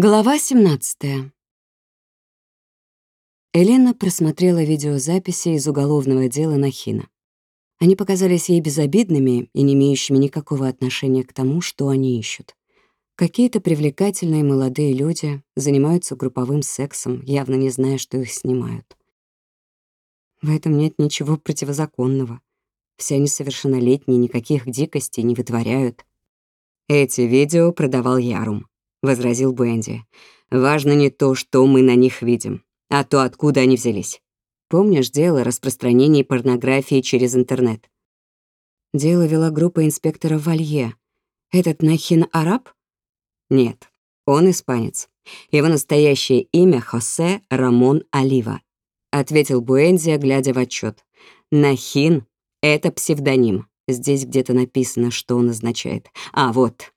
Глава 17. Елена просмотрела видеозаписи из уголовного дела Нахина. Они показались ей безобидными и не имеющими никакого отношения к тому, что они ищут. Какие-то привлекательные молодые люди занимаются групповым сексом, явно не зная, что их снимают. В этом нет ничего противозаконного. Все они совершеннолетние, никаких дикостей не вытворяют. Эти видео продавал Ярум, — возразил Бенди. «Важно не то, что мы на них видим, а то, откуда они взялись. Помнишь дело распространения порнографии через интернет?» Дело вела группа инспекторов Валье. Этот Нахин араб? Нет, он испанец. Его настоящее имя — Хосе Рамон Олива, — ответил Буэнзи, глядя в отчет. Нахин — это псевдоним. Здесь где-то написано, что он означает. А, вот.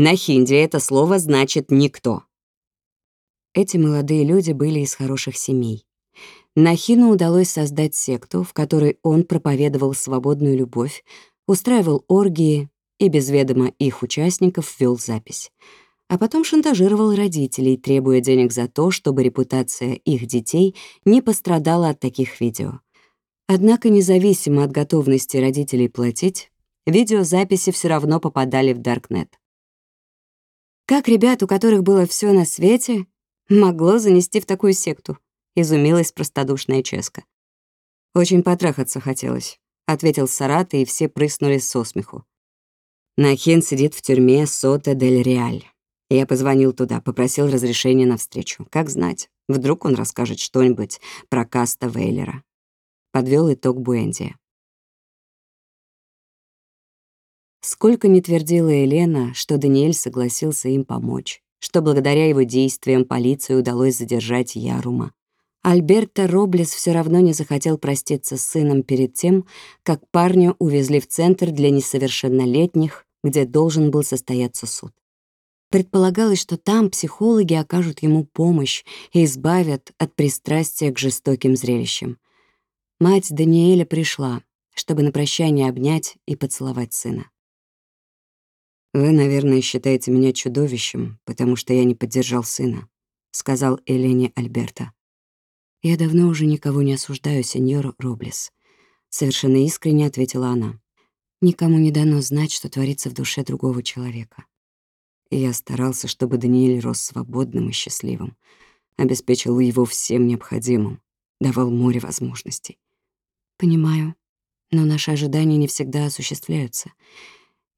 На хинди это слово значит «никто». Эти молодые люди были из хороших семей. Нахину удалось создать секту, в которой он проповедовал свободную любовь, устраивал оргии и без ведома их участников вел запись. А потом шантажировал родителей, требуя денег за то, чтобы репутация их детей не пострадала от таких видео. Однако, независимо от готовности родителей платить, видеозаписи все равно попадали в Даркнет. Как ребят, у которых было все на свете, могло занести в такую секту? Изумилась простодушная Ческа. Очень потрахаться хотелось, ответил Сарата, и все прыснули со смеху. Нахин сидит в тюрьме Сота дель Реаль. Я позвонил туда, попросил разрешения на встречу. Как знать, вдруг он расскажет что-нибудь про Каста Вейлера. Подвел итог Буэнди. Сколько не твердила Елена, что Даниэль согласился им помочь, что благодаря его действиям полиции удалось задержать Ярума. Альберто Роблес все равно не захотел проститься с сыном перед тем, как парня увезли в центр для несовершеннолетних, где должен был состояться суд. Предполагалось, что там психологи окажут ему помощь и избавят от пристрастия к жестоким зрелищам. Мать Даниэля пришла, чтобы на прощание обнять и поцеловать сына. «Вы, наверное, считаете меня чудовищем, потому что я не поддержал сына», — сказал Элене Альберта. «Я давно уже никого не осуждаю, сеньор Роблес», — совершенно искренне ответила она. «Никому не дано знать, что творится в душе другого человека». Я старался, чтобы Даниэль рос свободным и счастливым, обеспечил его всем необходимым, давал море возможностей. «Понимаю, но наши ожидания не всегда осуществляются».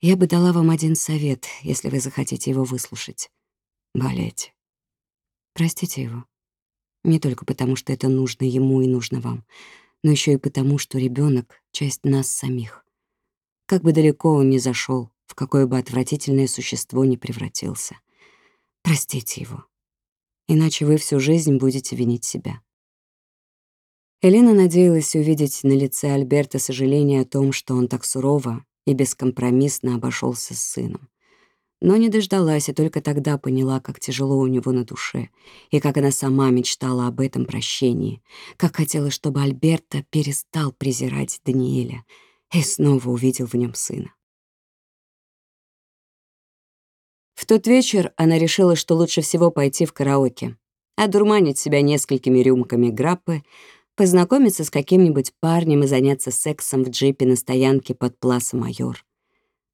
Я бы дала вам один совет, если вы захотите его выслушать. Болеть. Простите его. Не только потому, что это нужно ему и нужно вам, но еще и потому, что ребенок часть нас самих. Как бы далеко он ни зашел, в какое бы отвратительное существо ни превратился. Простите его. Иначе вы всю жизнь будете винить себя. Елена надеялась увидеть на лице Альберта сожаление о том, что он так сурово и бескомпромиссно обошелся с сыном. Но не дождалась и только тогда поняла, как тяжело у него на душе, и как она сама мечтала об этом прощении, как хотела, чтобы Альберта перестал презирать Даниэля и снова увидел в нем сына. В тот вечер она решила, что лучше всего пойти в караоке, одурманить себя несколькими рюмками граппы, познакомиться с каким-нибудь парнем и заняться сексом в джипе на стоянке под Пласа Майор.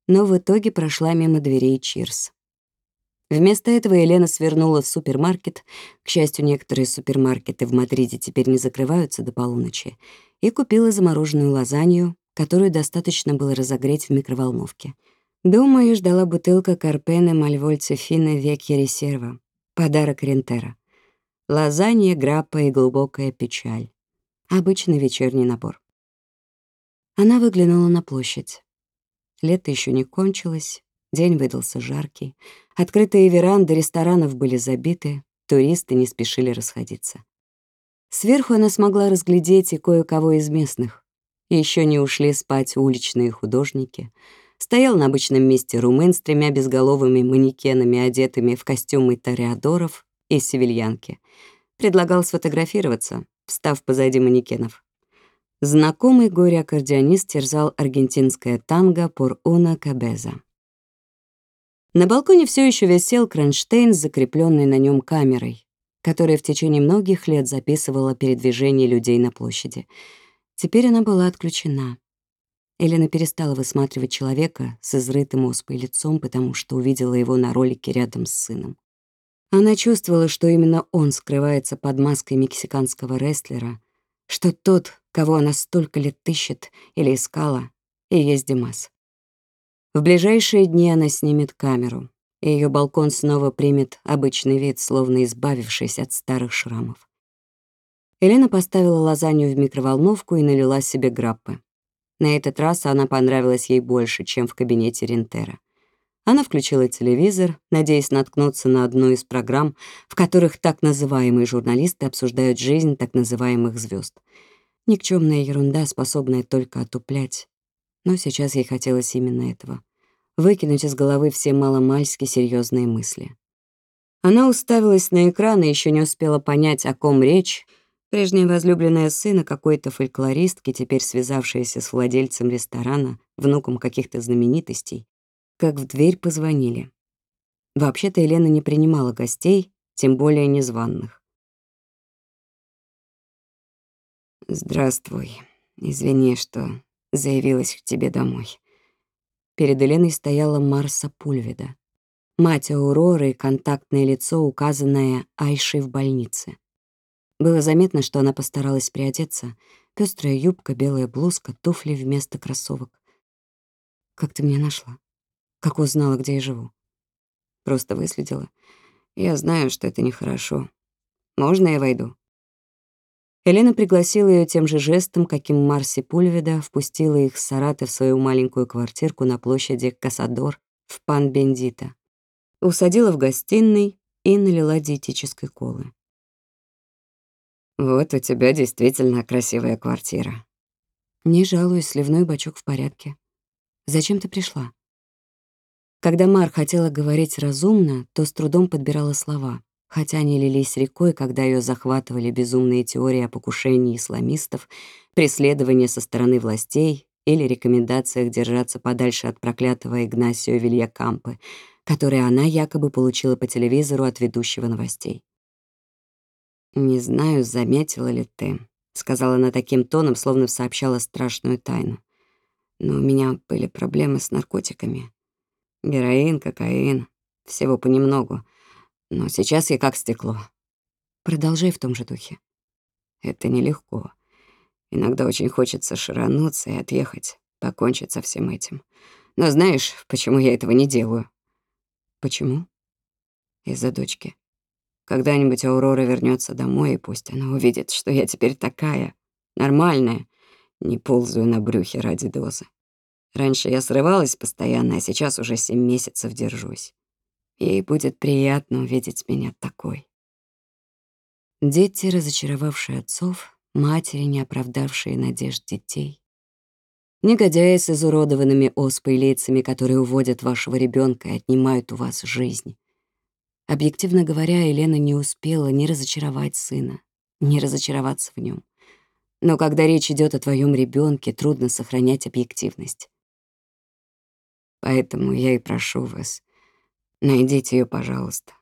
Но в итоге прошла мимо дверей Чирс. Вместо этого Елена свернула в супермаркет, к счастью, некоторые супермаркеты в Мадриде теперь не закрываются до полуночи, и купила замороженную лазанью, которую достаточно было разогреть в микроволновке. Дома ее ждала бутылка Карпене Мальвольце Фина Векья Резерва, подарок Рентера. Лазанья, граппа и глубокая печаль. Обычный вечерний набор. Она выглянула на площадь. Лето еще не кончилось, день выдался жаркий. Открытые веранды ресторанов были забиты, туристы не спешили расходиться. Сверху она смогла разглядеть и кое-кого из местных. Еще не ушли спать уличные художники. Стоял на обычном месте румын с тремя безголовыми манекенами, одетыми в костюмы тореадоров и севильянки. Предлагал сфотографироваться, встав позади манекенов. Знакомый горе-аккордеонист терзал аргентинское танго «Пор уна кабеза». На балконе все еще висел кронштейн с закрепленной на нем камерой, которая в течение многих лет записывала передвижение людей на площади. Теперь она была отключена. Елена перестала высматривать человека с изрытым оспой лицом, потому что увидела его на ролике рядом с сыном. Она чувствовала, что именно он скрывается под маской мексиканского рестлера, что тот, кого она столько лет ищет или искала, и есть Димас. В ближайшие дни она снимет камеру, и ее балкон снова примет обычный вид, словно избавившись от старых шрамов. Елена поставила лазанью в микроволновку и налила себе граппы. На этот раз она понравилась ей больше, чем в кабинете Рентера. Она включила телевизор, надеясь наткнуться на одну из программ, в которых так называемые журналисты обсуждают жизнь так называемых звезд. Никчемная ерунда, способная только отуплять. Но сейчас ей хотелось именно этого — выкинуть из головы все маломальски серьезные мысли. Она уставилась на экран и еще не успела понять, о ком речь, Прежняя возлюбленная сына какой-то фольклористки, теперь связавшаяся с владельцем ресторана, внуком каких-то знаменитостей, как в дверь позвонили. Вообще-то Елена не принимала гостей, тем более незваных. «Здравствуй. Извини, что заявилась к тебе домой». Перед Еленой стояла Марса Пульведа, мать Ауроры и контактное лицо, указанное Айшей в больнице. Было заметно, что она постаралась приодеться. Пёстрая юбка, белая блузка, туфли вместо кроссовок. «Как ты меня нашла? Как узнала, где я живу?» Просто выследила. «Я знаю, что это нехорошо. Можно я войду?» Елена пригласила ее тем же жестом, каким Марси Пульведа впустила их с Сараты в свою маленькую квартирку на площади Касадор в Пан-Бендита. Усадила в гостиной и налила диетической колы. Вот у тебя действительно красивая квартира. Не жалуюсь, сливной бачок в порядке. Зачем ты пришла? Когда Мар хотела говорить разумно, то с трудом подбирала слова, хотя они лились рекой, когда ее захватывали безумные теории о покушении исламистов, преследовании со стороны властей или рекомендациях держаться подальше от проклятого Игнасио Вильякампы, которые она якобы получила по телевизору от ведущего новостей. «Не знаю, заметила ли ты», — сказала она таким тоном, словно сообщала страшную тайну. «Но у меня были проблемы с наркотиками. Героин, кокаин, всего понемногу. Но сейчас я как стекло». Продолжай в том же духе. Это нелегко. Иногда очень хочется ширануться и отъехать, покончить со всем этим. Но знаешь, почему я этого не делаю? Почему? Из-за дочки. Когда-нибудь Аурора вернется домой, и пусть она увидит, что я теперь такая, нормальная, не ползаю на брюхе ради дозы. Раньше я срывалась постоянно, а сейчас уже семь месяцев держусь. Ей будет приятно увидеть меня такой. Дети, разочаровавшие отцов, матери, не оправдавшие надежд детей. Негодяи с изуродованными оспой лицами, которые уводят вашего ребенка и отнимают у вас жизнь. Объективно говоря, Елена не успела ни разочаровать сына, ни разочароваться в нем. Но когда речь идет о твоем ребенке, трудно сохранять объективность. Поэтому я и прошу вас, найдите ее, пожалуйста.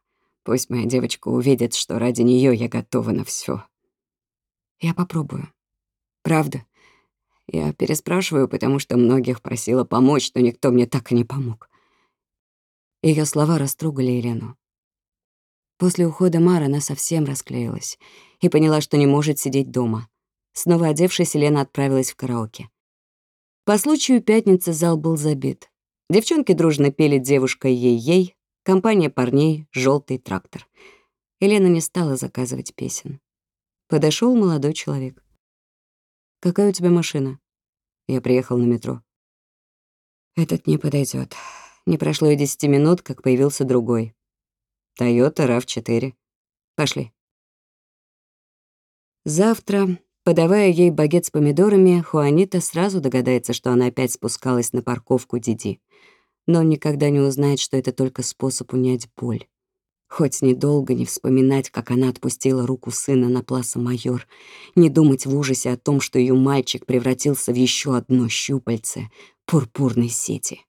Пусть моя девочка увидит, что ради нее я готова на все. Я попробую. Правда. Я переспрашиваю, потому что многих просила помочь, но никто мне так и не помог. Ее слова растрогали Елену. После ухода Мара она совсем расклеилась и поняла, что не может сидеть дома. Снова одевшись, Елена отправилась в караоке. По случаю пятницы зал был забит. Девчонки дружно пели «Девушка ей-ей», компания парней «Желтый трактор». Елена не стала заказывать песен. Подошел молодой человек. «Какая у тебя машина?» Я приехал на метро. «Этот не подойдет. Не прошло и десяти минут, как появился другой. Toyota RAV4. Пошли. Завтра, подавая ей багет с помидорами, Хуанита сразу догадается, что она опять спускалась на парковку Диди. Но никогда не узнает, что это только способ унять боль. Хоть недолго не вспоминать, как она отпустила руку сына на пласа майор, не думать в ужасе о том, что ее мальчик превратился в еще одно щупальце пурпурной сети.